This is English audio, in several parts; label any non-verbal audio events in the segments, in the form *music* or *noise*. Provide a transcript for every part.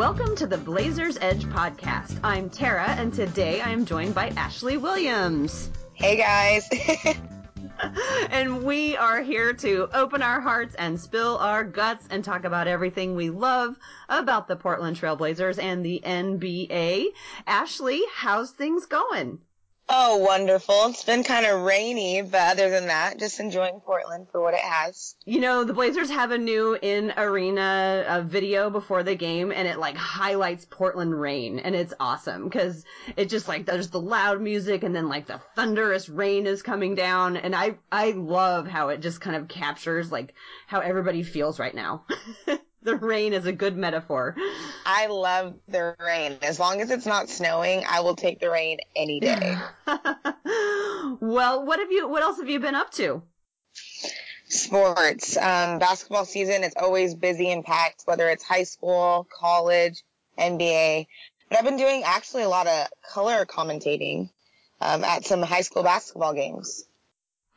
Welcome to the Blazers Edge podcast. I'm Tara, and today I am joined by Ashley Williams. Hey guys. *laughs* and we are here to open our hearts and spill our guts and talk about everything we love about the Portland Trailblazers and the NBA. Ashley, how's things going? Oh, wonderful. It's been kind of rainy, but other than that, just enjoying Portland for what it has. You know, the Blazers have a new in arena uh, video before the game and it like highlights Portland rain and it's awesome because it just like there's the loud music and then like the thunderous rain is coming down and I I love how it just kind of captures like how everybody feels right now. *laughs* the rain is a good metaphor. I love the rain. As long as it's not snowing, I will take the rain any day. *laughs* well, what have you? What else have you been up to? Sports. Um, basketball season is always busy and packed, whether it's high school, college, NBA. But I've been doing actually a lot of color commentating um, at some high school basketball games.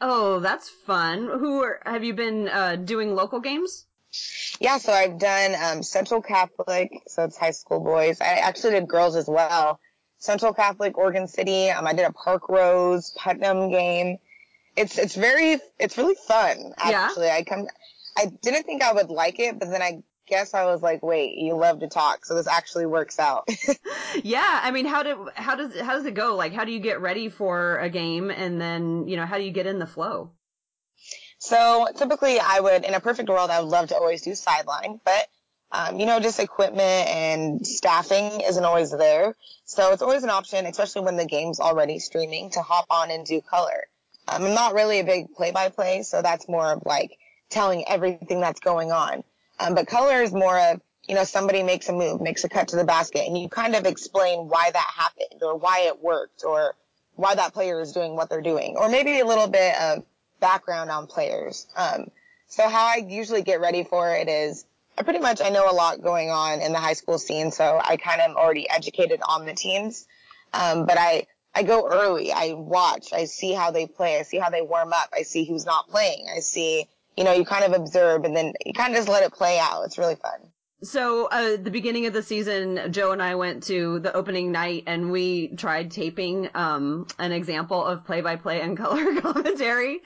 Oh, that's fun. Who are, have you been uh, doing local games? Yeah, so I've done um, Central Catholic, so it's high school boys. I actually did girls as well. Central Catholic, Oregon City. Um, I did a Parkrose Putnam game. It's it's very it's really fun actually. Yeah. I come I didn't think I would like it, but then I guess I was like, wait, you love to talk, so this actually works out. *laughs* yeah, I mean, how do how does how does it go? Like, how do you get ready for a game, and then you know, how do you get in the flow? So typically I would, in a perfect world, I would love to always do sideline, but um, you know, just equipment and staffing isn't always there. So it's always an option, especially when the game's already streaming, to hop on and do color. Um, I'm not really a big play-by-play, so that's more of like telling everything that's going on. Um, but color is more of, you know, somebody makes a move, makes a cut to the basket, and you kind of explain why that happened or why it worked or why that player is doing what they're doing, or maybe a little bit of background on players. Um, so how I usually get ready for it is I pretty much I know a lot going on in the high school scene, so I kind of am already educated on the teams. Um, but I I go early. I watch. I see how they play. I see how they warm up. I see who's not playing. I see you know you kind of observe and then you kind of just let it play out. It's really fun. So, uh, the beginning of the season, Joe and I went to the opening night and we tried taping, um, an example of play by play and *laughs* color commentary.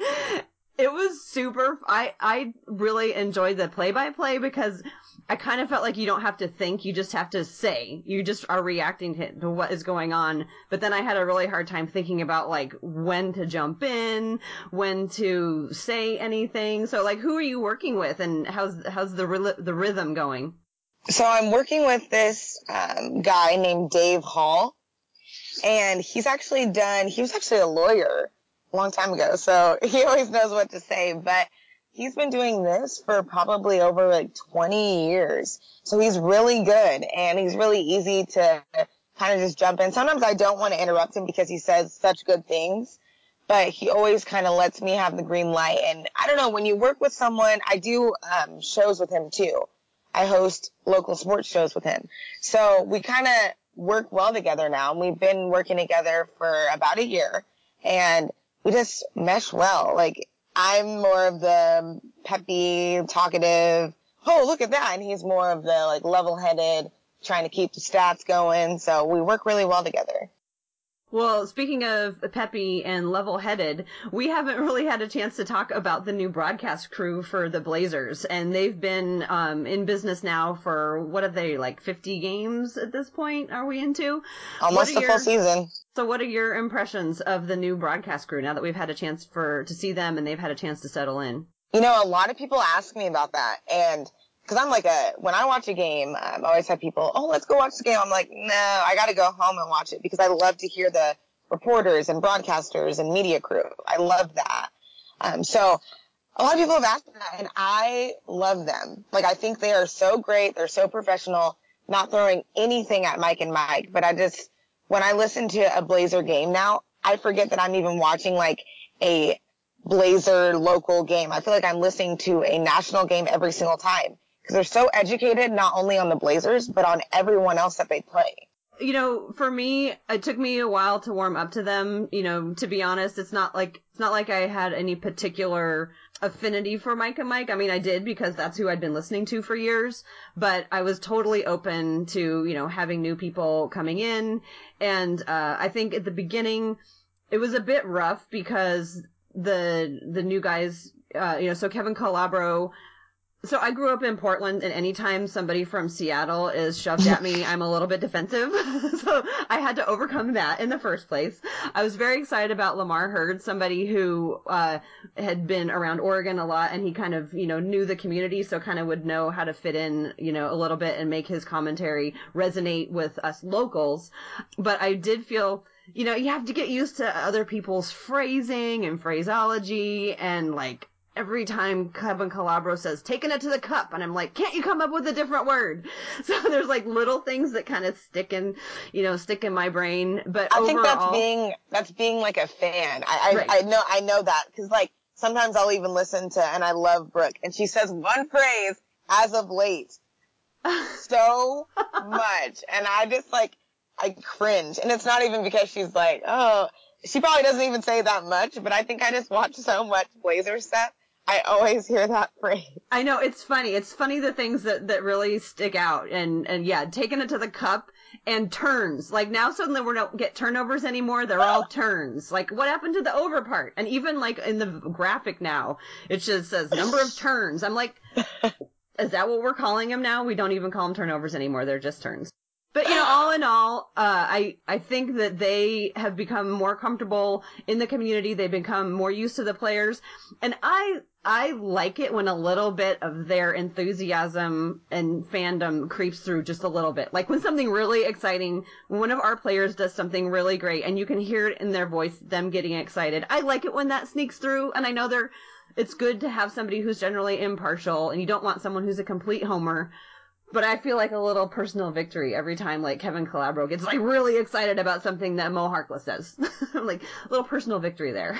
It was super, I, I really enjoyed the play by play because I kind of felt like you don't have to think, you just have to say. You just are reacting to, to, what is going on. But then I had a really hard time thinking about like when to jump in, when to say anything. So like who are you working with and how's how's the the rhythm going? So I'm working with this um, guy named Dave Hall, and he's actually done. He was actually a lawyer a long time ago, so *laughs* he always knows what to say. But he's been doing this for probably over like 20 years, so he's really good, and he's really easy to kind of just jump in. Sometimes I don't want to interrupt him because he says such good things, but he always kind of lets me have the green light. And I don't know when you work with someone, I do um, shows with him too. I host local sports shows with him. So we kind of work well together now. and We've been working together for about a year and we just mesh well. Like I'm more of the peppy, talkative, oh, look at that. And he's more of the like level headed, trying to keep the stats going. So we work really well together. Well, speaking of peppy and level-headed, we haven't really had a chance to talk about the new broadcast crew for the Blazers, and they've been um, in business now for what are they like 50 games at this point? Are we into almost the your, full season? So, what are your impressions of the new broadcast crew now that we've had a chance for to see them and they've had a chance to settle in? You know, a lot of people ask me about that, and because I'm like a when I watch a game, I've always had people, oh, let's go watch the game. I'm like, no, I got to go home and watch it because I love to hear the reporters and broadcasters and media crew. I love that. Um, so a lot of people have asked that, and I love them. Like I think they are so great. They're so professional. Not throwing anything at Mike and Mike, but I just when I listen to a Blazer game now, I forget that I'm even watching like a Blazer local game. I feel like I'm listening to a national game every single time because they're so educated not only on the Blazers but on everyone else that they play. you know, for me, it took me a while to warm up to them. You know, to be honest, it's not like it's not like I had any particular affinity for Mike and Mike. I mean, I did because that's who I'd been listening to for years, but I was totally open to, you know, having new people coming in. And, uh, I think at the beginning, it was a bit rough because the, the new guys, uh, you know, so Kevin Calabro, so I grew up in Portland, and anytime somebody from Seattle is shoved at me, I'm a little bit defensive. *laughs* so I had to overcome that in the first place. I was very excited about Lamar Hurd, somebody who uh, had been around Oregon a lot, and he kind of you know knew the community, so kind of would know how to fit in you know a little bit and make his commentary resonate with us locals. But I did feel you know, you have to get used to other people's phrasing and phraseology and like every time Kevin Calabro says, taking it to the cup. And I'm like, can't you come up with a different word? *laughs* So there's like little things that kind of stick in, you know, stick in my brain. But I overall, think that's being, that's being like a fan. I, I, Right. I know, I know that. Cause like sometimes I'll even listen to, and I love Brooke, and she says one phrase as of late *laughs* so much. And I just like, I cringe. And it's not even because she's like, oh, she probably doesn't even say that much, but I think I just watch so much Blazer stuff. I always hear that *laughs* phrase. I know it's funny. It's funny the things that, that really stick out and, and yeah, taking it to the cup and turns. Like now suddenly we don't get turnovers anymore. They're all *laughs* turns. Like what happened to the over part? And even like in the graphic now, it just says number of turns. I'm like, *laughs* is that what we're calling them now? We don't even call them turnovers anymore. They're just turns. But you know, all in all, uh, I I think that they have become more comfortable in the community. They've become more used to the players, and I I like it when a little bit of their enthusiasm and fandom creeps through just a little bit. Like when something really exciting, one of our players does something really great, and you can hear it in their voice, them getting excited. I like it when that sneaks through, and I know they're. It's good to have somebody who's generally impartial, and you don't want someone who's a complete homer. But I feel like a little personal victory every time like Kevin Calabro gets like really excited about something that Mo Harkless says. *laughs* like a little personal victory there.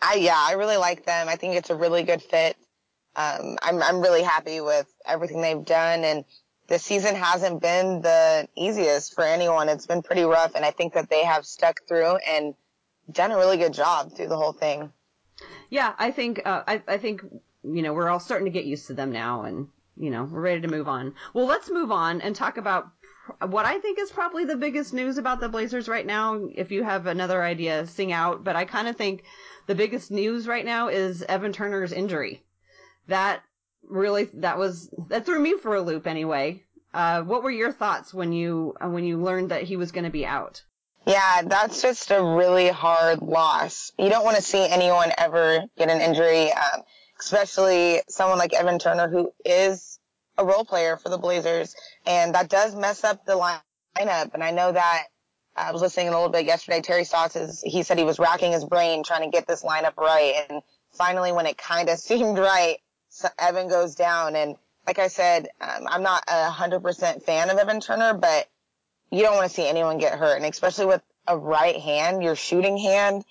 I yeah, I really like them. I think it's a really good fit. Um, I'm I'm really happy with everything they've done, and the season hasn't been the easiest for anyone. It's been pretty rough, and I think that they have stuck through and done a really good job through the whole thing. Yeah, I think uh, I I think you know we're all starting to get used to them now, and you know we're ready to move on. Well, let's move on and talk about what I think is probably the biggest news about the Blazers right now. If you have another idea, sing out. But I kind of think the biggest news right now is Evan Turner's injury. That really that was that threw me for a loop anyway. Uh, what were your thoughts when you uh, when you learned that he was going to be out? Yeah, that's just a really hard loss. You don't want to see anyone ever get an injury, um, especially someone like Evan Turner, who is a role player for the Blazers, and that does mess up the lineup. And I know that I was listening a little bit yesterday. Terry Stotts is, he said he was racking his brain trying to get this lineup right, and finally, when it kind of *laughs* seemed right, Evan goes down. And like I said, um, I'm not a hundred percent fan of Evan Turner, but you don't want to see anyone get hurt, and especially with a right hand, your shooting hand,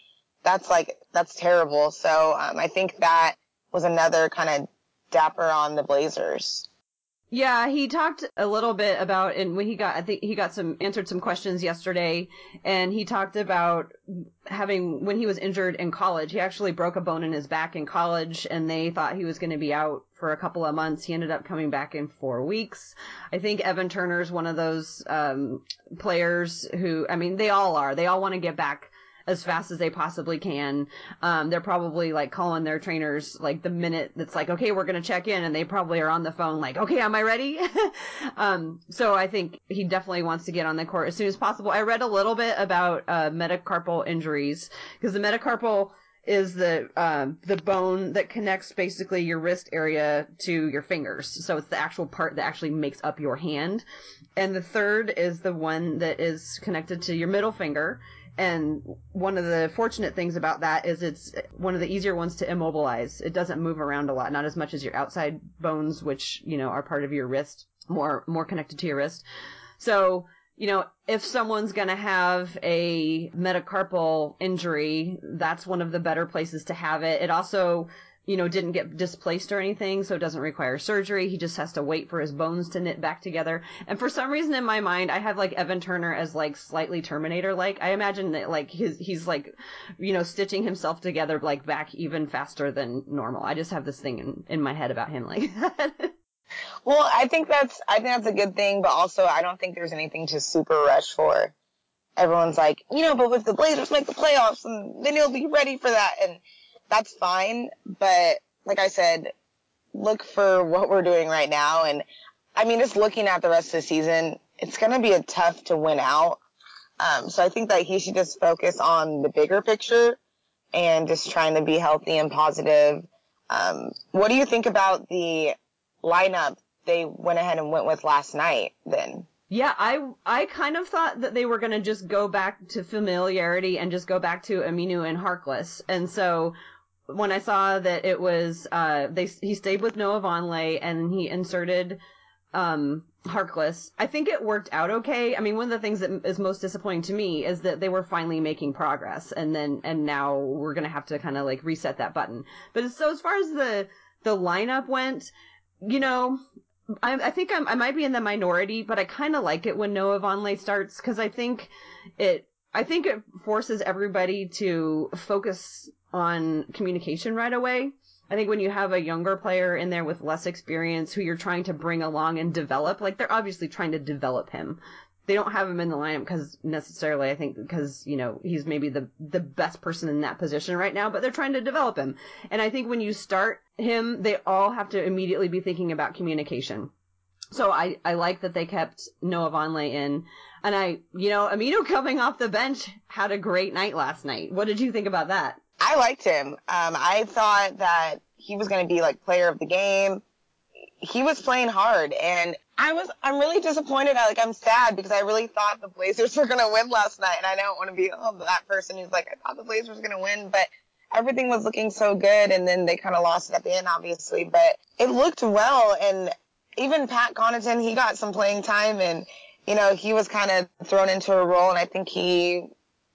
that's like that's terrible. So um, I think that was another kind of dapper on the Blazers. Yeah, he talked a little bit about, and when he got, I think he got some, answered some questions yesterday, and he talked about having, when he was injured in college, he actually broke a bone in his back in college, and they thought he was going to be out for a couple of months. He ended up coming back in four weeks. I think Evan Turner's one of those, um, players who, I mean, they all are. They all want to get back as fast as they possibly can. Um, they're probably like calling their trainers like the minute that's like, okay, we're going to check in. And they probably are on the phone like, okay, am I ready? *laughs* um, so I think he definitely wants to get on the court as soon as possible. I read a little bit about, uh, metacarpal injuries because the metacarpal is the, um, the bone that connects basically your wrist area to your fingers. So it's the actual part that actually makes up your hand. And the third is the one that is connected to your middle finger. And one of the fortunate things about that is it's one of the easier ones to immobilize. It doesn't move around a lot, not as much as your outside bones, which, you know, are part of your wrist, more, more connected to your wrist. So, you know, if someone's gonna have a metacarpal injury, that's one of the better places to have it. It also, you know, didn't get displaced or anything, so it doesn't require surgery. He just has to wait for his bones to knit back together. And for some reason in my mind, I have like Evan Turner as like slightly Terminator like. I imagine that like his he's like, you know, stitching himself together like back even faster than normal. I just have this thing in, in my head about him like *laughs* that. Well, I think that's I think that's a good thing, but also I don't think there's anything to super rush for. Everyone's like, you know, but if the Blazers make the playoffs, and then he'll be ready for that, and that's fine. But like I said, look for what we're doing right now, and I mean, just looking at the rest of the season, it's going to be a tough to win out. Um, so I think that he should just focus on the bigger picture and just trying to be healthy and positive. Um, what do you think about the lineup they went ahead and went with last night then. Yeah, I I kind of thought that they were going to just go back to familiarity and just go back to Aminu and Harkless. And so when I saw that it was uh they he stayed with Noah Vonleh and he inserted um Harkless, I think it worked out okay. I mean, one of the things that is most disappointing to me is that they were finally making progress and then and now we're to have to kind of like reset that button. But so as far as the the lineup went, you know, I, I think I'm, I might be in the minority, but I kind of like it when Noah Vonleh starts because I think it, I think it forces everybody to focus on communication right away. I think when you have a younger player in there with less experience who you're trying to bring along and develop, like they're obviously trying to develop him they don't have him in the lineup because necessarily I think because you know he's maybe the the best person in that position right now, but they're trying to develop him. And I think when you start him, they all have to immediately be thinking about communication. So I I like that they kept Noah Vonleh in, and I you know Aminu *laughs* coming off the bench had a great night last night. What did you think about that? I liked him. Um, I thought that he was going to be like player of the game. He was playing hard, and I was, I'm really disappointed. I, like, I'm sad because I really thought the Blazers *laughs* were going to win last night. And I don't want to be oh, that person who's like, I thought the Blazers were going to win, but everything was looking so good. And then they kind of lost it at the end, obviously, but it looked well. And even Pat Connaughton, he got some playing time and, you know, he was kind of thrown into a role. And I think he,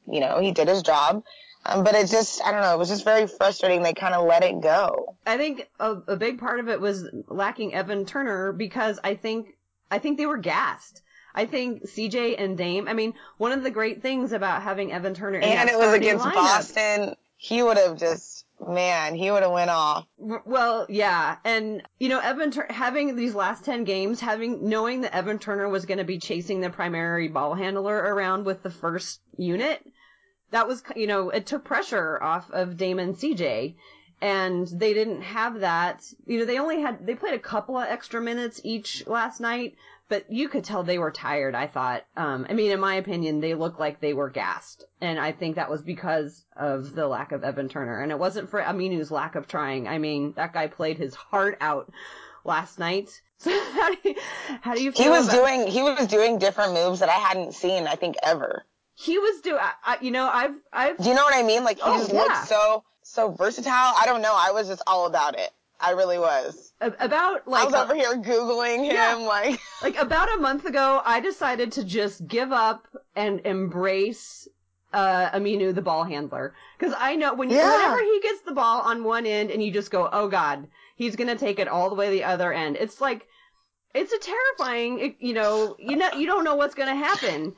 you know, he did his job. Um, but it just, I don't know, it was just very frustrating. They kind of let it go. I think a, a big part of it was lacking Evan Turner because I think, I think they were gassed. I think CJ and Dame. I mean, one of the great things about having Evan Turner and it was against lineup, Boston, he would have just man, he would have went off. Well, yeah, and you know, Evan Tur- having these last ten games, having knowing that Evan Turner was going to be chasing the primary ball handler around with the first unit, that was, you know, it took pressure off of Damon CJ. And they didn't have that. You know, they only had, they played a couple of extra minutes each last night, but you could tell they were tired, I thought. Um, I mean, in my opinion, they looked like they were gassed. And I think that was because of the lack of Evan Turner. And it wasn't for Aminu's lack of trying. I mean, that guy played his heart out last night. *laughs* So how do you, how do you feel? He was doing, he was doing different moves that I hadn't seen, I think, ever he was doing, you know, I've, I've. Do you know what I mean? Like he oh, just yeah. looked so, so versatile. I don't know. I was just all about it. I really was. About like I was over here googling him yeah. like *laughs* like about a month ago I decided to just give up and embrace uh Aminu the ball handler cuz I know when yeah. whenever he gets the ball on one end and you just go oh god he's going to take it all the way to the other end. It's like it's a terrifying you know you know you don't know what's going to happen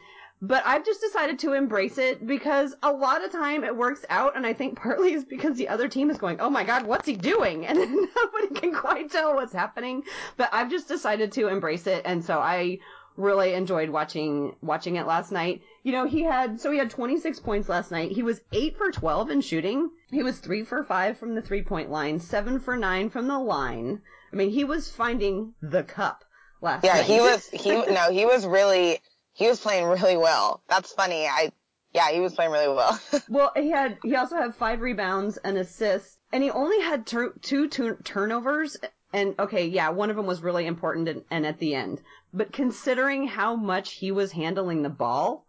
but I've just decided to embrace it because a lot of time it works out, and I think partly is because the other team is going, "Oh my God, what's he doing?" *laughs* and nobody can quite tell what's happening. But I've just decided to embrace it, and so I really enjoyed watching watching it last night. You know, he had so he had 26 points last night. He was 8 for 12 in shooting. He was 3 for 5 from the three-point line, 7 for 9 from the line. I mean, he was finding the cup last yeah, night. Yeah, he was *laughs* he no, he was really he was playing really well. That's funny. I, yeah, he was playing really well. *laughs* well, he had, he also had five rebounds and assists, and he only had tur- two turnovers. And okay, yeah, one of them was really important and, and at the end. But considering how much he was handling the ball,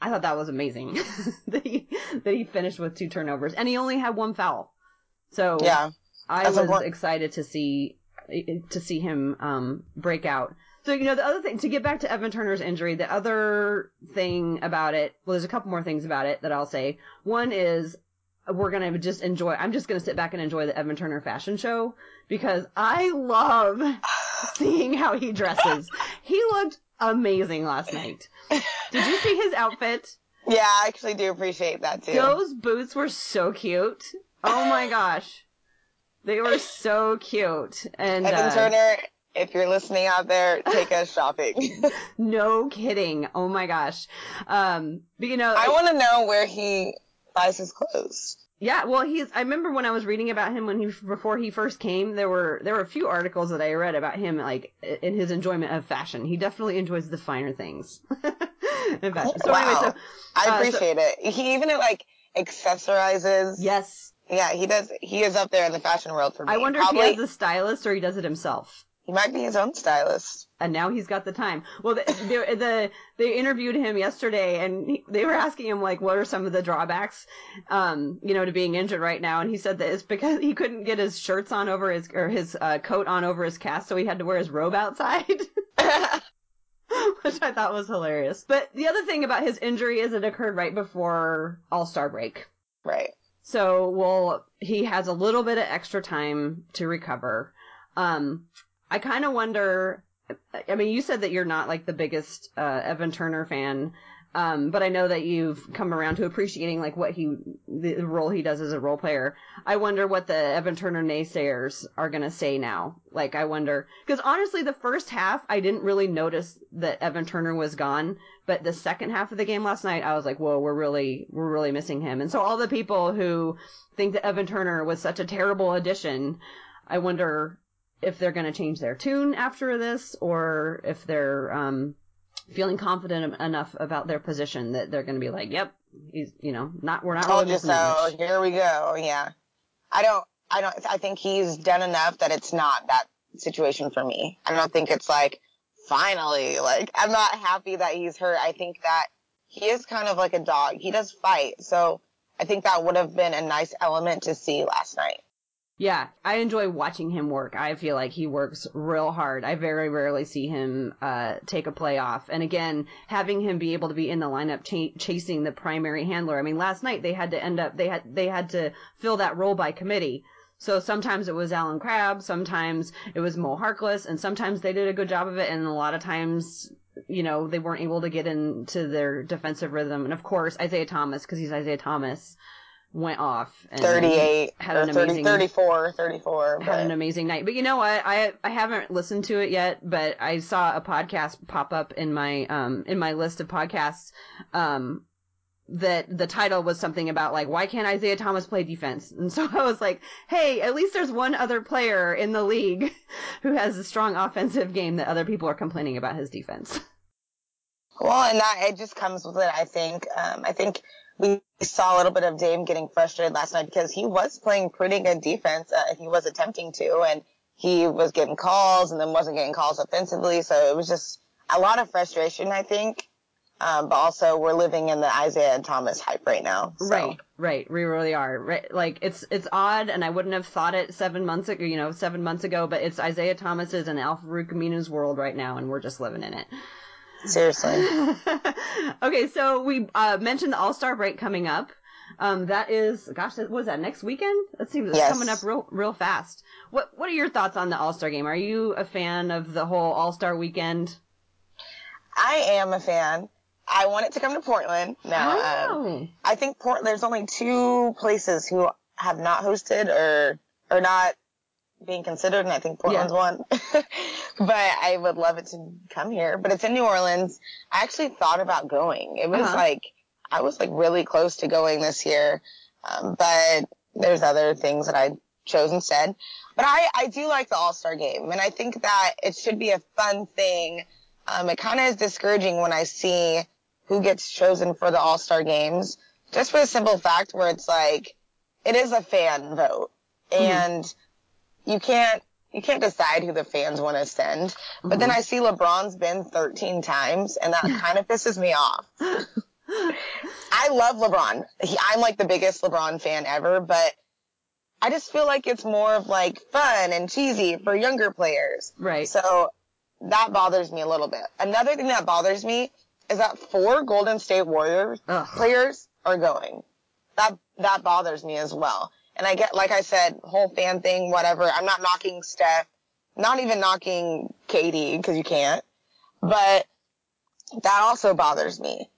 I thought that was amazing *laughs* that he that he finished with two turnovers and he only had one foul. So yeah, I was excited to see to see him um, break out. So, you know, the other thing, to get back to Evan Turner's injury, the other thing about it, well, there's a couple more things about it that I'll say. One is, we're gonna just enjoy. I'm just gonna sit back and enjoy the Evan Turner fashion show because I love *sighs* seeing how he dresses. he looked amazing last *laughs* night. Did you see his outfit? Yeah, I actually do appreciate that too. Those boots were so cute. Oh my *sighs* gosh. They were so cute. And Evan uh, Turner, if you're listening out there, take us shopping. *laughs* no kidding. Oh my gosh. Um, but you know, I want to know where he buys his clothes. Yeah, well, he's. I remember when I was reading about him when he before he first came. There were there were a few articles that I read about him, like in his enjoyment of fashion. He definitely enjoys the finer things *laughs* in fashion. So wow. anyway, so I uh, appreciate so, it. He even like accessorizes. Yes. Yeah, he does. He is up there in the fashion world for me. I wonder Probably, if he has a stylist or he does it himself. He might be his own stylist. And now he's got the time. Well, the, the, the they interviewed him yesterday, and he, they were asking him like, what are some of the drawbacks, um, you know, to being injured right now? And he said that it's because he couldn't get his shirts on over his or his uh, coat on over his cast, so he had to wear his robe outside. *laughs* Which I thought was hilarious. But the other thing about his injury is it occurred right before All Star break. Right. So, well, he has a little bit of extra time to recover. Um, I kind of wonder. I mean, you said that you're not like the biggest uh, Evan Turner fan, um, but I know that you've come around to appreciating like what he, the role he does as a role player. I wonder what the Evan Turner naysayers are gonna say now. Like, I wonder because honestly, the first half I didn't really notice that Evan Turner was gone, but the second half of the game last night, I was like, whoa, we're really, we're really missing him. And so all the people who think that Evan Turner was such a terrible addition, I wonder if they're going to change their tune after this or if they're um, feeling confident enough about their position that they're going to be like, yep, he's, you know, not, we're not really Told you so. Here we go. Yeah. I don't. I don't. I think he's done enough that it's not that situation for me. I don't think it's like finally. Like I'm not happy that he's hurt. I think that he is kind of like a dog. He does fight. So I think that would have been a nice element to see last night. Yeah, I enjoy watching him work. I feel like he works real hard. I very rarely see him uh, take a play off. And again, having him be able to be in the lineup ch- chasing the primary handler. I mean, last night they had to end up they had they had to fill that role by committee. So sometimes it was Allen Crabbe, sometimes it was Mo Harkless, and sometimes they did a good job of it, and a lot of times, you know, they weren't able to get into their defensive rhythm. And of course, Isaiah Thomas, because he's Isaiah Thomas, went off. And 38, had an 30, amazing 34, 34. had but- an amazing night. But you know what? I I haven't listened to it yet, but I saw a podcast pop up in my um in my list of podcasts um that the title was something about like why can't Isaiah Thomas play defense? And so I was like, "Hey, at least there's one other player in the league *laughs* who has a strong offensive game that other people are complaining about his defense." Well, and that it just comes with it. I think. Um, I think we saw a little bit of Dame getting frustrated last night because he was playing pretty good defense. Uh, he was attempting to, and he was getting calls and then wasn't getting calls offensively. So it was just a lot of frustration, I think. Um, but also we're living in the Isaiah Thomas hype right now. So. Right, right. We really are. Right, like it's it's odd, and I wouldn't have thought it seven months ago. You know, seven months ago. But it's Isaiah Thomas's and Al-Farouq world right now, and we're just living in it. Seriously. *laughs* okay, so we uh, mentioned the All Star break coming up. Um, that is, gosh, what was that next weekend? That seems it's Yes. coming up real, real fast. What What are your thoughts on the All Star game? Are you a fan of the whole All Star weekend? I am a fan. I want it to come to Portland. Now, um, Oh, I think Port. There's only two places who have not hosted or or not being considered, and I think Portland's one. *laughs* but I would love it to come here. But it's in New Orleans. I actually thought about going. It was Uh-huh. like I was like really close to going this year, um, but there's other things that I chose instead. But I I do like the All Star game, and I think that it should be a fun thing. Um, it kind of is discouraging when I see who gets chosen for the All Star games, just for the simple fact where it's like it is a fan vote, and you can't you can't decide who the fans want to send. But then mm-hmm. I see LeBron's been 13 times, and that *laughs* kind of pisses me off. I love LeBron. He, I'm like the biggest LeBron fan ever, but I just feel like it's more of like fun and cheesy for younger players. right. So that bothers me a little bit. Another thing that bothers me is that four Golden State Warriors Ugh. players are going. that that bothers me as well. And I get, like I said, whole fan thing, whatever. I'm not knocking Steph, not even knocking KD because you can't, but that also bothers me.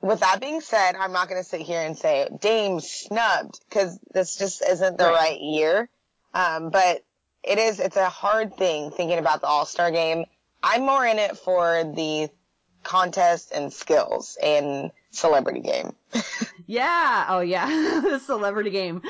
With that being said, I'm not going to sit here and say Dame snubbed because this just isn't the right, right year. Um, but it is, it's a hard thing thinking about the All-Star game. I'm more in it for the contest and skills and celebrity game. yeah. Oh, yeah. *laughs* the celebrity game.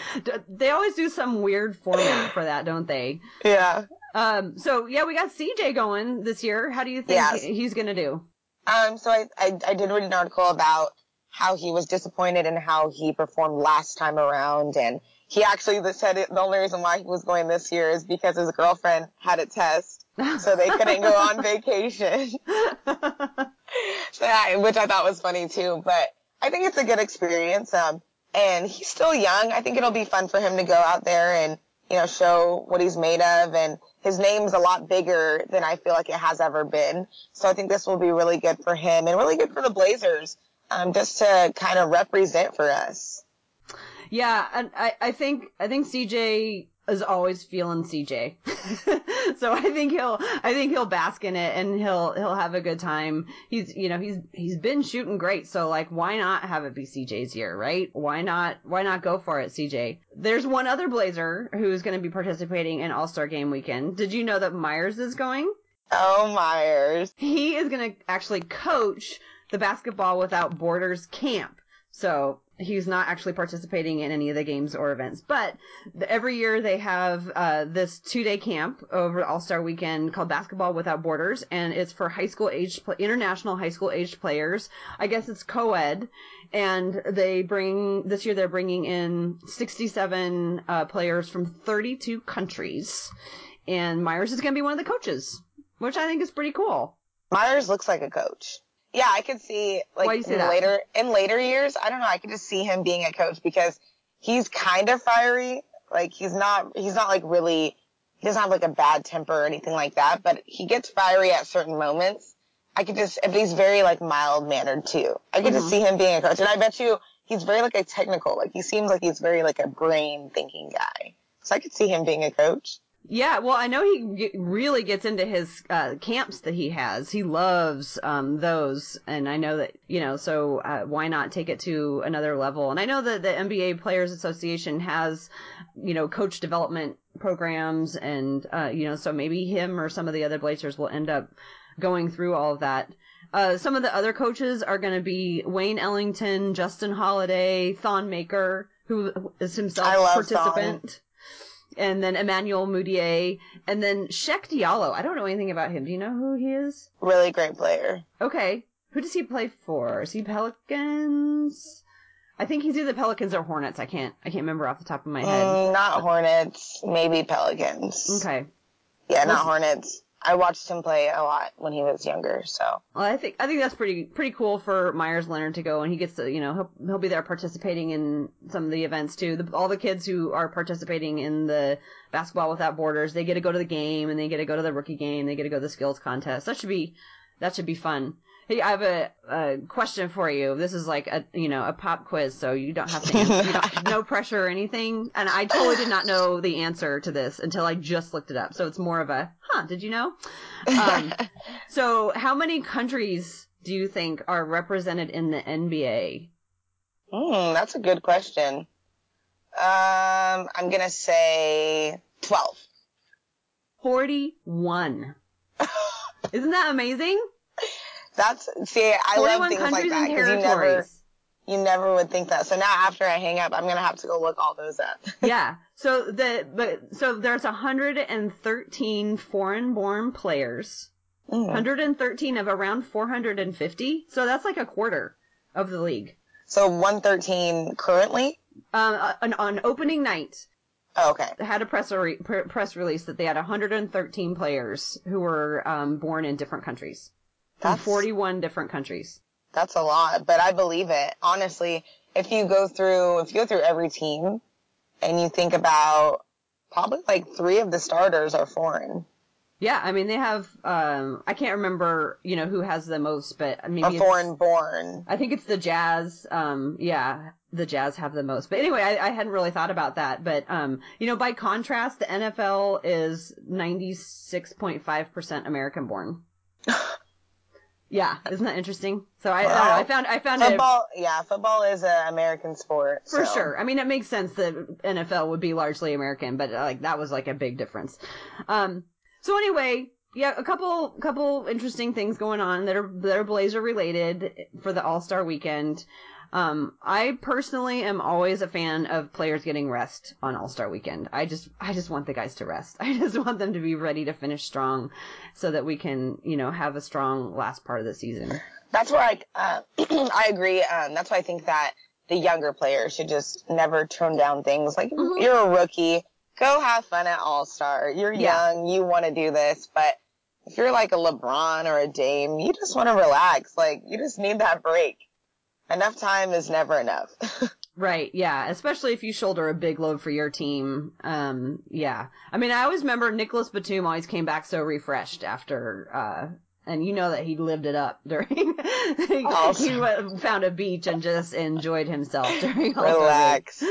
They always do some weird format for that, don't they? Yeah. Um. So yeah, we got CJ going this year. How do you think yes. he's gonna do? Um. So I, I I did read an article about how he was disappointed in how he performed last time around, and he actually said it, the only reason why he was going this year is because his girlfriend had a test, so they couldn't go on *laughs* vacation. so which I thought was funny too. But I think it's a good experience. Um, and he's still young. I think it'll be fun for him to go out there and you know show what he's made of. And his name's a lot bigger than I feel like it has ever been. So I think this will be really good for him and really good for the Blazers. Um, just to kind of represent for us. Yeah, and I, I think I think CJ is always feeling CJ. *laughs* so I think he'll I think he'll bask in it and he'll he'll have a good time. He's you know, he's he's been shooting great, so like why not have it be CJ's year, right? Why not why not go for it, CJ? There's one other Blazer who's gonna be participating in All Star Game weekend. Did you know that Meyers is going? Oh Meyers. He is gonna actually coach the basketball without borders camp. So he's not actually participating in any of the games or events. But the, every year they have uh, this two day camp over All Star Weekend called Basketball Without Borders, and it's for high school aged international high school aged players. I guess it's co-ed, and they bring this year they're bringing in 67 uh, players from 32 countries, and Meyers is going to be one of the coaches, which I think is pretty cool. Meyers looks like a coach. Yeah, I could see like in later in later years. I don't know. I could just see him being a coach because he's kind of fiery. Like he's not he's not like really he doesn't have like a bad temper or anything like that, but he gets fiery at certain moments. I could just if he's very like mild mannered too. I could mm-hmm. just see him being a coach, and I bet you he's very like a technical. Like he seems like he's very like a brain thinking guy. So I could see him being a coach. Yeah, well, I know he get, really gets into his uh, camps that he has. He loves um, those, and I know that you know. So uh, why not take it to another level? And I know that the NBA Players Association has, you know, coach development programs, and uh, you know, so maybe him or some of the other Blazers will end up going through all of that. Uh, some of the other coaches are going to be Wayne Ellington, Justin Holiday, Thon Maker, who is himself a participant. Thon and then Emmanuel Mudiay, and then Cheick Diallo. I don't know anything about him. Do you know who he is? Really great player. Okay. Who does he play for? Is he Pelicans? I think he's either Pelicans or Hornets. I can't. I can't remember off the top of my head. Mm, not Hornets. Maybe Pelicans. Okay. Yeah, not Hornets. I watched him play a lot when he was younger, so. Well, I think I think that's pretty pretty cool for Meyers Leonard to go, and he gets to you know he'll he'll be there participating in some of the events too. The, all the kids who are participating in the basketball without borders, they get to go to the game, and they get to go to the rookie game, they get to go to the skills contest. That should be that should be fun. Hey, I have a, a question for you. This is like a you know a pop quiz, so you don't have to *laughs* answer. you don't, no pressure or anything. And I totally did not know the answer to this until I just looked it up. So it's more of a huh? Did you know? Um, *laughs* so how many countries do you think are represented in the NBA? Hmm, that's a good question. Um, I'm gonna say twelve. Forty-one. *laughs* Isn't that amazing? That's see, I love things like that because you never you never would think that. So now after I hang up, I'm gonna have to go look all those up. *laughs* yeah. So the but so there's 113 foreign-born players. Mm. 113 of around 450. So that's like a quarter of the league. So 113 currently. Um, uh, on, on opening night. Oh, okay. Had a press re- press release that they had 113 players who were um, born in different countries. That's, 41 different countries. That's a lot, but I believe it. Honestly, if you go through, if you go through every team and you think about probably like three of the starters are foreign. Yeah, I mean they have. Um, I can't remember, you know, who has the most, but maybe A foreign born. I think it's the Jazz. Um, yeah, the Jazz have the most. But anyway, I, I hadn't really thought about that. But um, you know, by contrast, the NFL is ninety six point five percent American born. *laughs* yeah, isn't that interesting? So I, I, don't know, I found I found it yeah, football is an American sport. for so. sure. I mean, it makes sense that NFL would be largely American, but uh, like that was like a big difference. Um, so anyway, yeah, a couple couple interesting things going on that are that are Blazer related for the All Star Weekend. Um, I personally am always a fan of players getting rest on All Star Weekend. I just I just want the guys to rest. *laughs* I just want them to be ready to finish strong, so that we can you know have a strong last part of the season. That's where I, uh, *clears throat* I agree. Um, that's why I think that the younger players should just never turn down things. Like, Mhm. you're a rookie. Go have fun at All Star. You're Yeah. young. You want to do this. But if you're like a LeBron or a Dame, you just want to relax. Like, you just need that break. Enough time is never enough. *laughs* Right, yeah, especially if you shoulder a big load for your team. Um, yeah. I mean, I always remember Nicholas Batum always came back so refreshed after, uh, and you know that he lived it up during, *laughs* he, *laughs* found a beach and just enjoyed himself *laughs* during all Relax.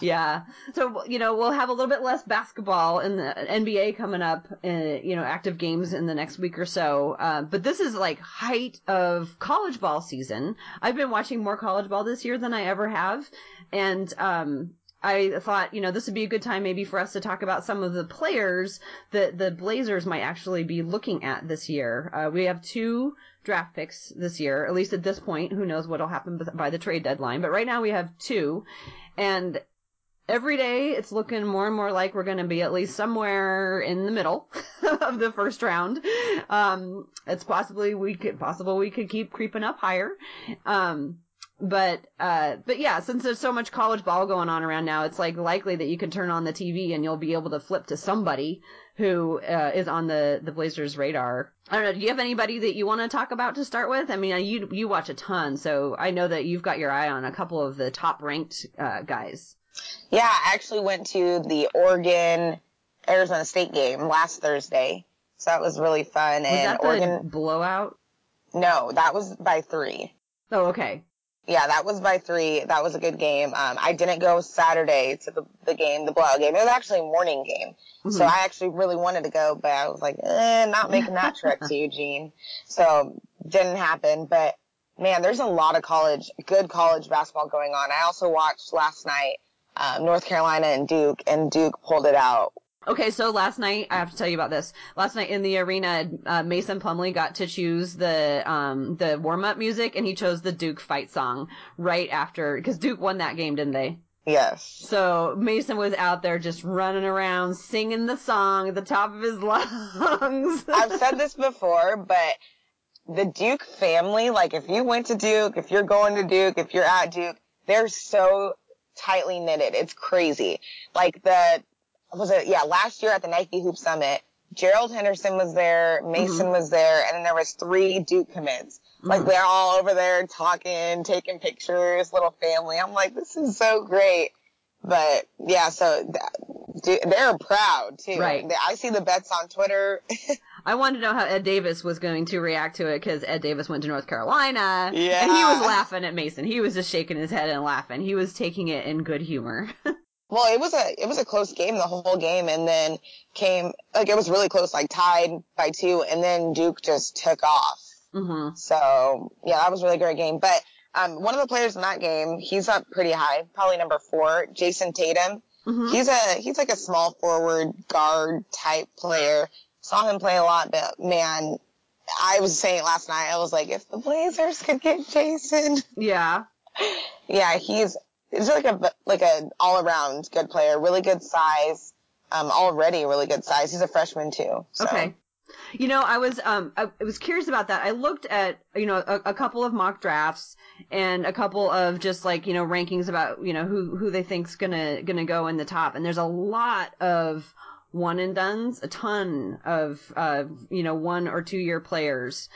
yeah. So, you know, we'll have a little bit less basketball in the NBA coming up, uh, you know, active games in the next week or so. Uh, but this is like height of college ball season. I've been watching more college ball this year than I ever have. And, um, I thought, you know, this would be a good time maybe for us to talk about some of the players that the Blazers might actually be looking at this year. Uh, we have two draft picks this year, at least at this point. Who knows what'll happen by the trade deadline? But right now we have two, and every day it's looking more and more like we're going to be at least somewhere in the middle *laughs* of the first round. Um, it's possibly we could possible we could keep creeping up higher. Um, but uh, but yeah, since there's so much college ball going on around now, it's like likely that you can turn on the TV and you'll be able to flip to somebody who uh, is on the the Blazers radar. I don't know. Do you have anybody that you want to talk about to start with? I mean, you you watch a ton, so I know that you've got your eye on a couple of the top ranked uh, guys. yeah, I actually went to the Oregon Arizona State game last Thursday. So that was really fun. Was and that the Oregon, blowout? no, that was by three. Oh, okay. Yeah, that was by three. That was a good game. Um, I didn't go Saturday to the, the game, the blowout game. It was actually a morning game. So Mhm. I actually really wanted to go, but I was like, eh, not making that trip to *laughs* Eugene. So didn't happen. But man, there's a lot of college, good college basketball going on. I also watched last night, um, North Carolina and Duke, and Duke pulled it out. Okay, so last night I have to tell you about this. Last night in the arena, uh, Mason Plumlee got to choose the um the warm up music, and he chose the Duke fight song right after because Duke won that game, didn't they? Yes. So Mason was out there just running around singing the song at the top of his *laughs* lungs. I've said this before, but the Duke family, like if you went to Duke, if you're going to Duke, if you're at Duke, they're so tightly knitted. It's crazy. Like the, was it, yeah, last year at the Nike Hoop Summit, Gerald Henderson was there, Mason mm-hmm. was there, and then there was three Duke commits. Like mm. they're all over there talking, taking pictures, little family. I'm like, this is so great. But yeah, so th- they're proud too. Right. I see the bets on Twitter. *laughs* I wanted to know how Ed Davis was going to react to it because Ed Davis went to North Carolina. Yeah. And he was laughing at Mason. He was just shaking his head and laughing. He was taking it in good humor. *laughs* Well, it was a it was a close game the whole game, and then came like it was really close, like tied by two, and then Duke just took off. hmm So yeah, that was a really great game. But um, one of the players in that game, he's up pretty high, probably number four, Jayson Tatum. hmm He's a he's like a small forward guard type player. Saw him play a lot, but man, I was saying last night, I was like, if the Blazers could get Jayson, Yeah. *laughs* yeah, he's he's like a like a all around good player, really good size. Um, already really good size. He's a freshman too. So. Okay. You know, I was um I, I was curious about that. I looked at you know a, a couple of mock drafts and a couple of just like you know rankings about you know who who they think's gonna gonna go in the top. And there's a lot of one and duns, a ton of uh you know one or two year players.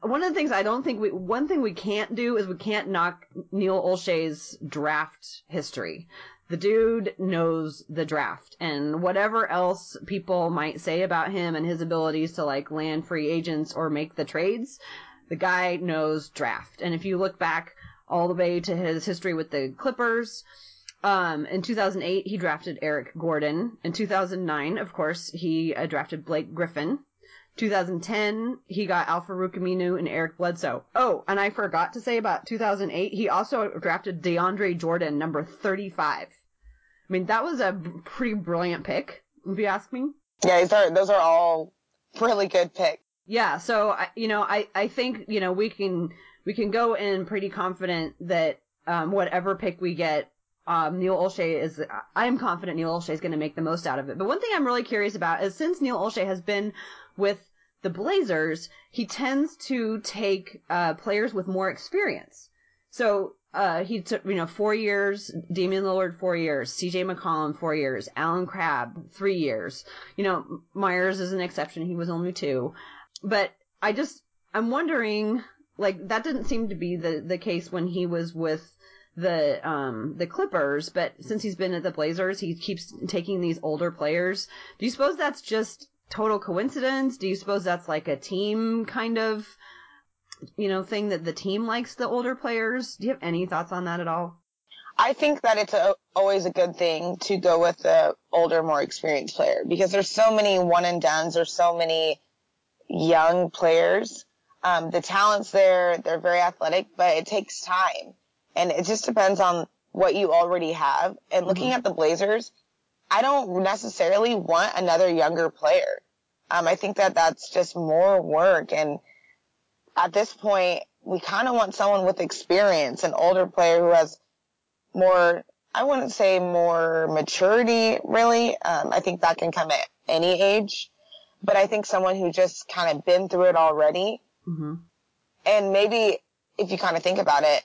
One of the things I don't think we one thing we can't do is we can't knock Neil Olshey's draft history. the dude knows the draft and whatever else people might say about him and his abilities to like land free agents or make the trades, the guy knows draft. And if you look back all the way to his history with the Clippers, um, in 2008, he drafted Eric Gordon. In 2009, of course, he uh, drafted Blake Griffin. 2010, he got Al-Farouq Aminu and Eric Bledsoe. Oh, and I forgot to say about 2008, he also drafted DeAndre Jordan, number 35. I mean, that was a pretty brilliant pick, if you ask me. Yeah, these are, those are all really good picks. Yeah, so, you know, I, I think, you know, we can, we can go in pretty confident that, um, whatever pick we get, um, Neil Olshey is, I'm confident Neil Olshey is going to make the most out of it. But one thing I'm really curious about is since Neil Olshey has been with the Blazers, he tends to take, uh, players with more experience. So, uh, he took, you know, four years, Damian Lillard, four years, CJ McCollum, four years, Allen Crabbe, three years. You know, Meyers is an exception. He was only two. But I just, I'm wondering, like, that didn't seem to be the, the case when he was with the, um, the Clippers, but since he's been at the Blazers, he keeps taking these older players. Do you suppose that's just total coincidence? Do you suppose that's like a team kind of, you know, thing that the team likes the older players? Do you have any thoughts on that at all? I think that it's a, always a good thing to go with the older, more experienced player because there's so many one and dones. There's so many young players. Um, the talent's there. They're very athletic, but it takes time and it just depends on what you already have. And looking mm-hmm. at the Blazers, I don't necessarily want another younger player. Um, I think that that's just more work. And at this point, we kind of want someone with experience, an older player who has more, I wouldn't say more maturity, really. Um, I think that can come at any age. But I think someone who just kind of been through it already. Mm-hmm. And maybe if you kind of think about it,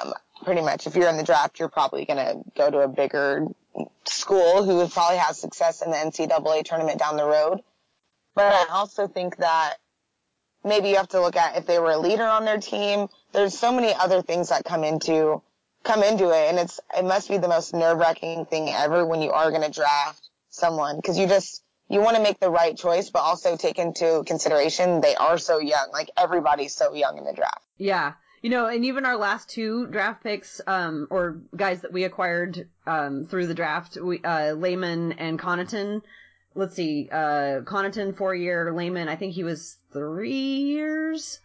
um, pretty much if you're in the draft, you're probably going to go to a bigger school who would probably have success in the NCAA tournament down the road. But I also think that maybe you have to look at if they were a leader on their team. There's so many other things that come into come into it, and it's it must be the most nerve wracking thing ever when you are going to draft someone because you just you want to make the right choice, but also take into consideration they are so young. Like everybody's so young in the draft. Yeah. You know, and even our last two draft picks, um, or guys that we acquired, um, through the draft, we, uh, Layman and Connaughton. Let's see, uh, Connaughton four year, Layman, I think he was three years.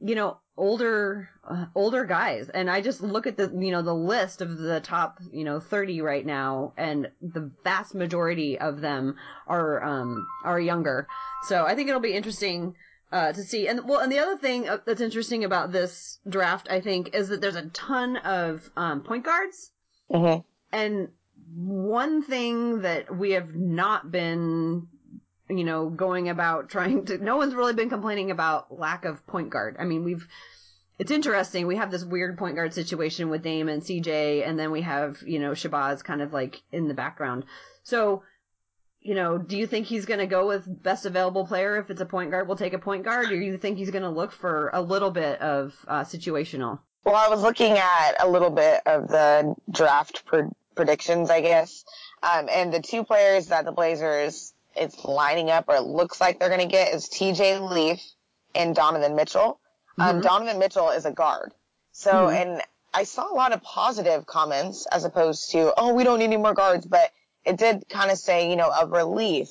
You know, older, uh, older guys. And I just look at the, you know, the list of the top, you know, 30 right now, and the vast majority of them are, um, are younger. So I think it'll be interesting uh, to see. And well, and the other thing uh, that's interesting about this draft, I think, is that there's a ton of um, point guards. Mm-hmm. And one thing that we have not been, you know, going about *laughs* trying to, no one's really been complaining about lack of point guard. I mean, we've, it's interesting. We have this weird point guard situation with Dame and CJ, and then we have, you know, Shabazz kind of like in the background. So, you know, do you think he's going to go with best available player if it's a point guard? We'll take a point guard, or do you think he's going to look for a little bit of uh, situational? Well, I was looking at a little bit of the draft predictions, I guess, um, and the two players that the Blazers it's lining up or it looks like they're going to get is T.J. Leaf and Donovan Mitchell. Um, mm-hmm. Donovan Mitchell is a guard, so mm-hmm. and I saw a lot of positive comments as opposed to, oh, we don't need any more guards, but it did kind of say, you know, a relief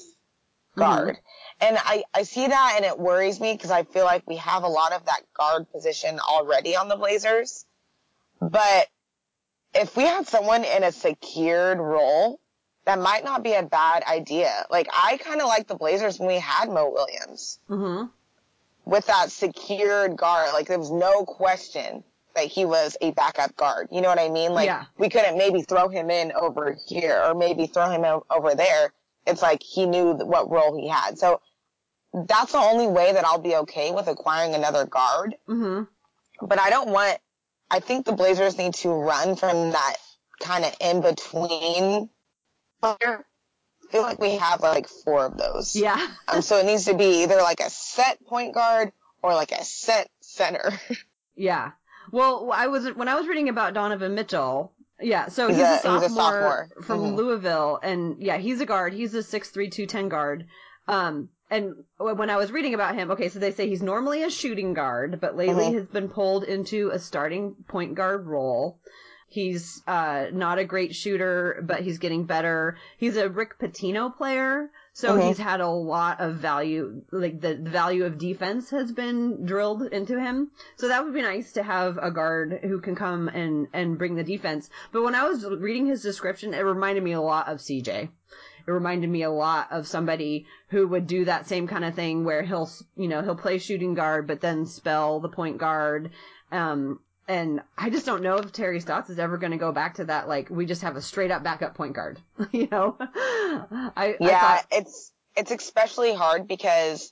guard. Mm-hmm. And I, I see that and it worries me because I feel like we have a lot of that guard position already on the Blazers. But if we had someone in a secured role, that might not be a bad idea. Like I kind of like the Blazers when we had Mo Williams. Mm-hmm. With that secured guard, like there was no question that he was a backup guard. You know what I mean? Like yeah. we couldn't maybe throw him in over here or maybe throw him over there. It's like he knew what role he had. So that's the only way that I'll be okay with acquiring another guard. Mm-hmm. But I don't want. I think the Blazers need to run from that kind of in between player. I feel like we have like four of those. Yeah. *laughs* um, so it needs to be either like a set point guard or like a set center. *laughs* Yeah. Well, I was when I was reading about Donovan Mitchell, Yeah, so he's, he's, a, a, sophomore he's, a, sophomore from mm-hmm. Louisville, and yeah, he's a guard. He's a six three two ten guard. Um, and when I was reading about him, okay, so they say he's normally a shooting guard, but lately mm-hmm. has been pulled into a starting point guard role. He's uh, not a great shooter, but he's getting better. He's a Rick Pitino player, so mm-hmm. he's had a lot of value. Like the value of defense has been drilled into him. So that would be nice to have a guard who can come and and bring the defense. But when I was reading his description, it reminded me a lot of CJ. It reminded me a lot of somebody who would do that same kind of thing where he'll, you know, he'll play shooting guard, but then spell the point guard. Um, and I just don't know if Terry Stotts is ever going to go back to that. Like we just have a straight up backup point guard, *laughs* you know? I, yeah, I thought... it's, it's especially hard because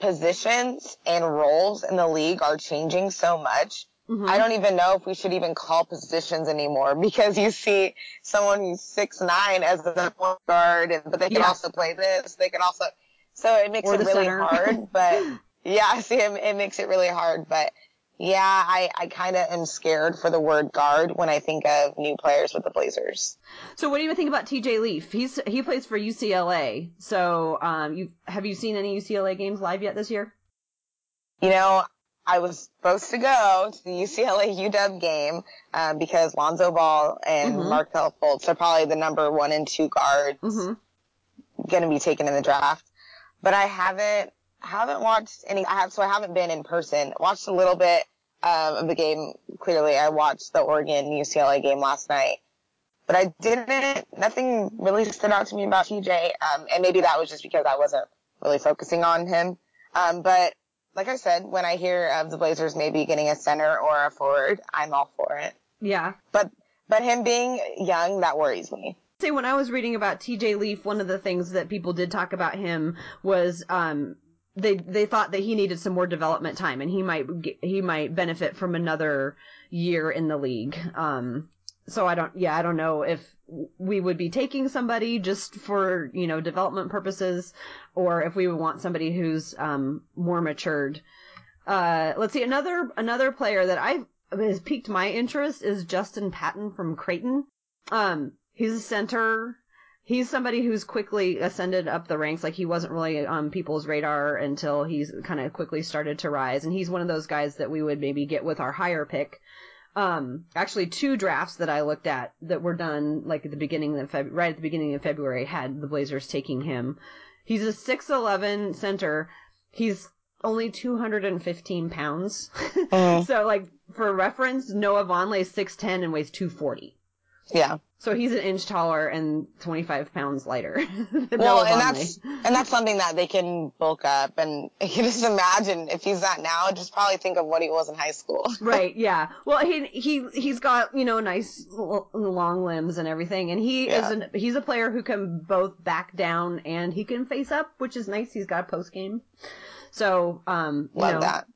positions and roles in the league are changing so much. Mm-hmm. I don't even know if we should even call positions anymore *laughs* because you see someone who's six nine as a point guard, and but they can yeah. also play this. They can also, so it makes it really center. hard. But *laughs* yeah, see it, it makes it really hard. But yeah, I, I kind of am scared for the word guard when I think of new players with the Blazers. So what do you think about TJ Leaf? He's he plays for UCLA. So um, you have you seen any UCLA games live yet this year? You know, I was supposed to go to the UCLA *laughs* UW game uh, because Lonzo Ball and mm-hmm. Markelle Fultz are probably the number one and two guards mm-hmm. going to be taken in the draft. But I haven't haven't watched any. I have so I haven't been in person. Watched a little bit um, of the game. Clearly, I watched the Oregon UCLA game last night, but I didn't. Nothing really stood out to me about TJ, um, and maybe that was just because I wasn't really focusing on him. Um, but like I said, when I hear of the Blazers maybe getting a center or a forward, I'm all for it. Yeah. But but him being young, that worries me say when I was reading about TJ Leaf, one of the things that people did talk about him was um, they they thought that he needed some more development time and he might he might benefit from another year in the league. Um, so I don't yeah I don't know if we would be taking somebody just for you know development purposes or if we would want somebody who's um, more matured. Uh, let's see another another player that I has piqued my interest is Justin Patton from Creighton. Um, he's a center he's somebody who's quickly ascended up the ranks. Like he wasn't really on people's radar until he's kind of quickly started to rise. And he's one of those guys that we would maybe get with our higher pick. Um, actually two drafts that I looked at that were done like at the beginning of Feb- right at the beginning of February had the Blazers taking him. He's a 6'11 center. He's only 215 pounds. Mm. *laughs* so like for reference, Noah Vonleh is 6'10 and weighs 240. Yeah. So he's an inch taller and 25 pounds lighter. *laughs* well, and that's and that's something that they can bulk up, and *laughs* you can just imagine if he's that now, just probably think of what he was in high school. *laughs* right. Yeah. Well, he he he's got you know nice long limbs and everything, and he yeah. is an he's a player who can both back down and he can face up, which is nice. He's got a post game, so um, you Love know, that.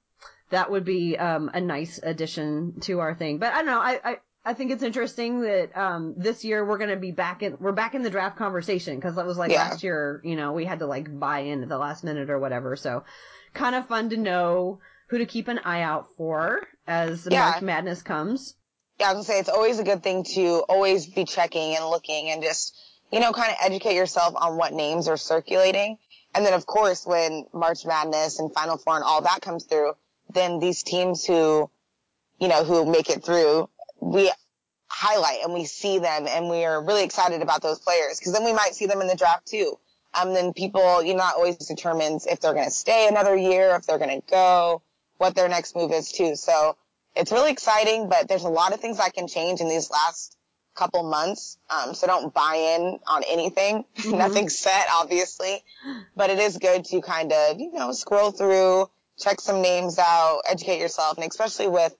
That would be um, a nice addition to our thing. But I don't know. I, I I think it's interesting that um, this year we're going to be back in we're back in the draft conversation because that was like yeah. last year, you know, we had to like buy in at the last minute or whatever. So kind of fun to know who to keep an eye out for as yeah. March Madness comes. Yeah, I was gonna say it's always a good thing to always be checking and looking and just you know kind of educate yourself on what names are circulating. And then of course when March Madness and Final Four and all that comes through, then these teams who you know who make it through we highlight and we see them and we are really excited about those players because then we might see them in the draft too. Um, then people, you know, not always determines if they're going to stay another year, if they're going to go, what their next move is too. So it's really exciting, but there's a lot of things that can change in these last couple months. Um, so don't buy in on anything. *laughs* Mm-hmm. Nothing's set, obviously, but it is good to kind of, you know, scroll through, check some names out, educate yourself, and especially with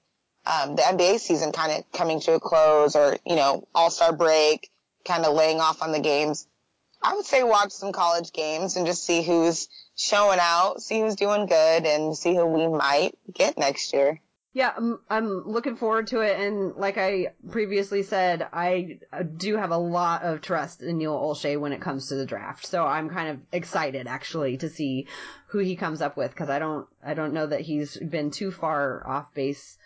um, the NBA season kind of coming to a close or, you know, all-star break, kind of laying off on the games. I would say watch some college games and just see who's showing out, see who's doing good and see who we might get next year. Yeah, I'm, I'm looking forward to it. And like I previously said, I do have a lot of trust in Neil Olshey when it comes to the draft. So I'm kind of excited actually to see who he comes up with because I don't, I don't know that he's been too far off base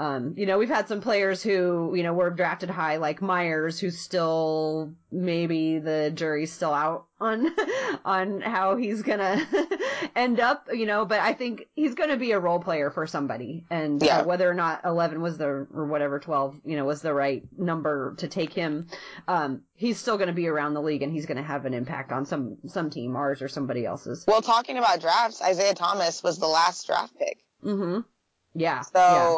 Um, you know, we've had some players who, you know, were drafted high, like Meyers, who's still maybe the jury's still out on *laughs* on how he's gonna *laughs* end up, you know. But I think he's gonna be a role player for somebody, and yeah. uh, whether or not eleven was the or whatever twelve, you know, was the right number to take him, um, he's still gonna be around the league, and he's gonna have an impact on some some team, ours or somebody else's. Well, talking about drafts, Isaiah Thomas was the last draft pick. Mm-hmm. Yeah. So. Yeah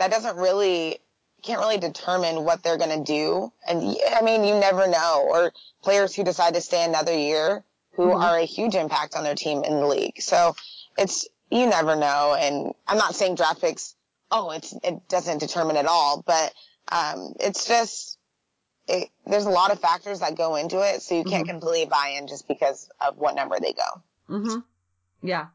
that doesn't really can't really determine what they're going to do. And I mean, you never know. Or players who decide to stay another year who mm-hmm. are a huge impact on their team in the league. So it's, you never know. And I'm not saying draft picks, oh, it's, it doesn't determine at all, but, um, it's just, it, there's a lot of factors that go into it. So you can't mm-hmm. completely buy in just because of what number they go. Mm-hmm. Yeah.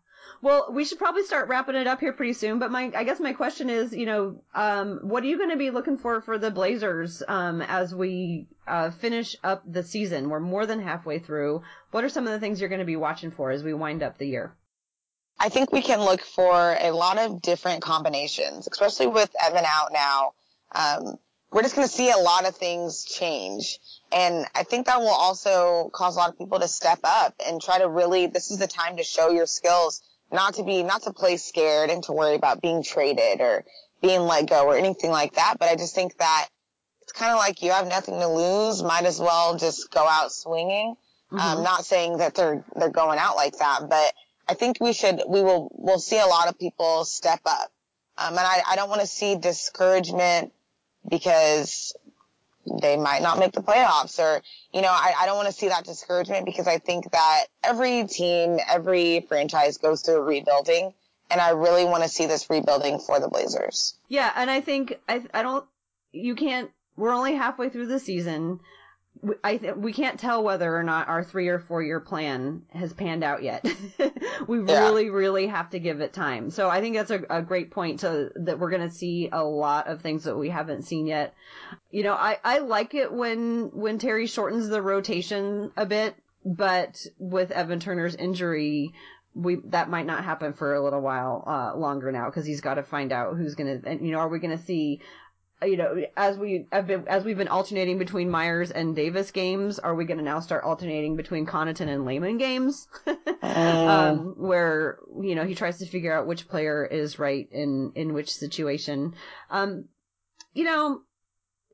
Well, we should probably start wrapping it up here pretty soon. But my, I guess my question is, you know, um, what are you going to be looking for for the Blazers um, as we uh, finish up the season? We're more than halfway through. What are some of the things you're going to be watching for as we wind up the year? I think we can look for a lot of different combinations, especially with Evan out now. Um, we're just going to see a lot of things change. And I think that will also cause a lot of people to step up and try to really, this is the time to show your skills not to be, not to play scared and to worry about being traded or being let go or anything like that. But I just think that it's kind of like you have nothing to lose. Might as well just go out swinging. Mm-hmm. I'm not saying that they're, they're going out like that, but I think we should, we will, we'll see a lot of people step up. Um, and I, I don't want to see discouragement because they might not make the playoffs or, you know, I, I don't want to see that discouragement because I think that every team, every franchise goes through a rebuilding. And I really want to see this rebuilding for the Blazers. Yeah. And I think, I, I don't, you can't, we're only halfway through the season. I th- we can't tell whether or not our three or four year plan has panned out yet. *laughs* we yeah. really, really have to give it time. So I think that's a, a great point to that we're going to see a lot of things that we haven't seen yet. You know, I, I like it when when Terry shortens the rotation a bit, but with Evan Turner's injury, we that might not happen for a little while uh, longer now because he's got to find out who's gonna. And you know, are we gonna see you know, as we have been, as we've been alternating between Meyers and Davis games, are we going to now start alternating between Connaughton and Layman games? *laughs* Oh. um, where, you know, he tries to figure out which player is right in, in which situation. Um, you know,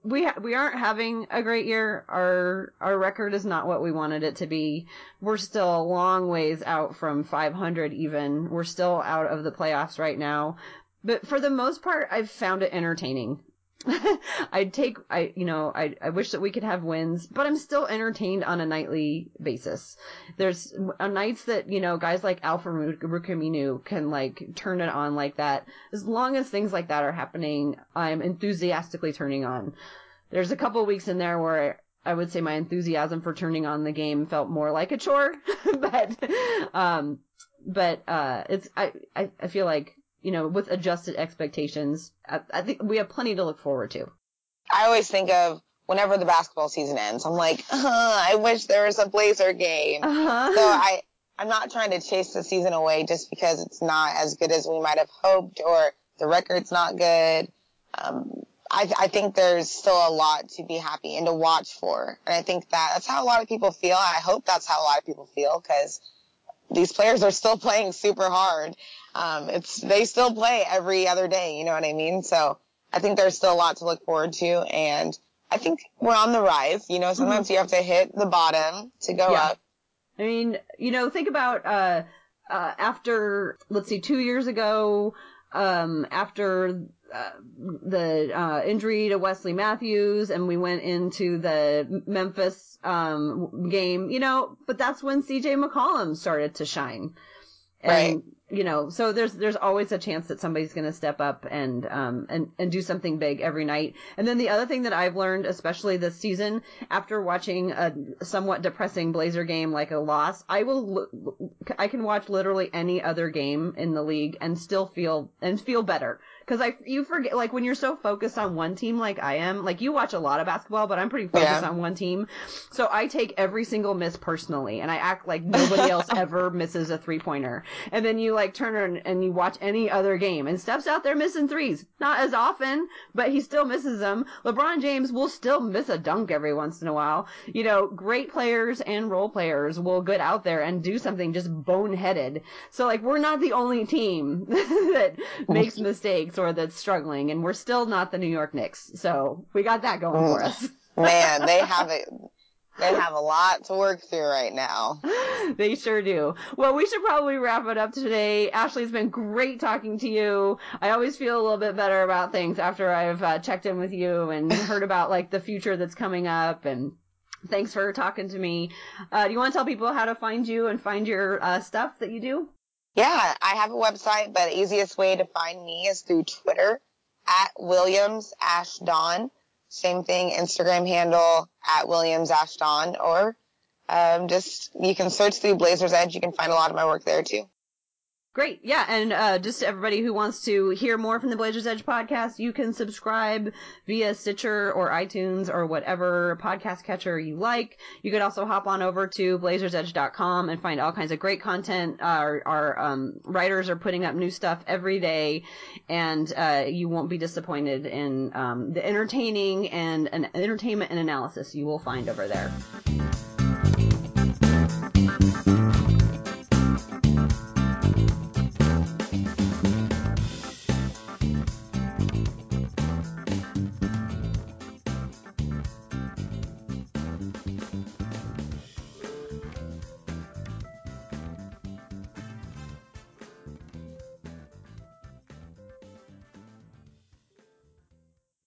we ha- we aren't having a great year. Our our record is not what we wanted it to be. We're still a long ways out from 500 even. We're still out of the playoffs right now. But for the most part, I've found it entertaining. *laughs* I'd take, I, you know, I, I wish that we could have wins, but I'm still entertained on a nightly basis. There's uh, nights that, you know, guys like Al-Farouq Aminu can like turn it on like that. As long as things like that are happening, I'm enthusiastically turning on. There's a couple weeks in there where I would say my enthusiasm for turning on the game felt more like a chore, *laughs* but, um, but, uh, it's, I, I, I feel like you know, with adjusted expectations, I, I think we have plenty to look forward to. I always think of whenever the basketball season ends, I'm like, uh, *laughs* I wish there was a Blazer game. Uh-huh. So I, I'm not trying to chase the season away just because it's not as good as we might have hoped or the record's not good. Um, I, I think there's still a lot to be happy and to watch for. And I think that that's how a lot of people feel. I hope that's how a lot of people feel because these players are still playing super hard um, it's they still play every other day. You know what I mean? So I think there's still a lot to look forward to, and I think we're on the rise. You know, sometimes mm-hmm. you have to hit the bottom to go yeah. up. I mean, you know, think about uh, uh, after let's see, two years ago, um, after uh, the uh, injury to Wesley Matthews, and we went into the Memphis um, game. You know, but that's when C.J. McCollum started to shine. And, right you know, so there's there's always a chance that somebody's going to step up and um and and do something big every night. And then the other thing that I've learned, especially this season, after watching a somewhat depressing Blazer game like a loss, I will I can watch literally any other game in the league and still feel and feel better Cause I, you forget, like when you're so focused on one team like I am, like you watch a lot of basketball, but I'm pretty focused yeah. on one team. So I take every single miss personally and I act like nobody else *laughs* ever misses a three pointer. And then you like turn around and you watch any other game and Steph's out there missing threes. Not as often, but he still misses them. LeBron James will still miss a dunk every once in a while. You know, great players and role players will get out there and do something just boneheaded. So like we're not the only team *laughs* that makes mistakes that's struggling and we're still not the New York Knicks. So we got that going for us. Man, they *laughs* have it they have a lot to work through right now. they sure do. Well, we should probably wrap it up today. Ashley, it's been great talking to you. I always feel a little bit better about things after I've uh, checked in with you and *laughs* heard about like the future that's coming up and thanks for talking to me. Uh, do you want to tell people how to find you and find your uh, stuff that you do? Yeah, I have a website, but the easiest way to find me is through Twitter at Williams Ash Dawn. Same thing, Instagram handle at Williams Ashton, or um, just you can search through Blazers Edge. You can find a lot of my work there too. Great. Yeah. And, uh, just everybody who wants to hear more from the Blazers Edge podcast, you can subscribe via Stitcher or iTunes or whatever podcast catcher you like. You could also hop on over to blazersedge.com and find all kinds of great content. Our, our, um, writers are putting up new stuff every day and, uh, you won't be disappointed in, um, the entertaining and, and entertainment and analysis you will find over there.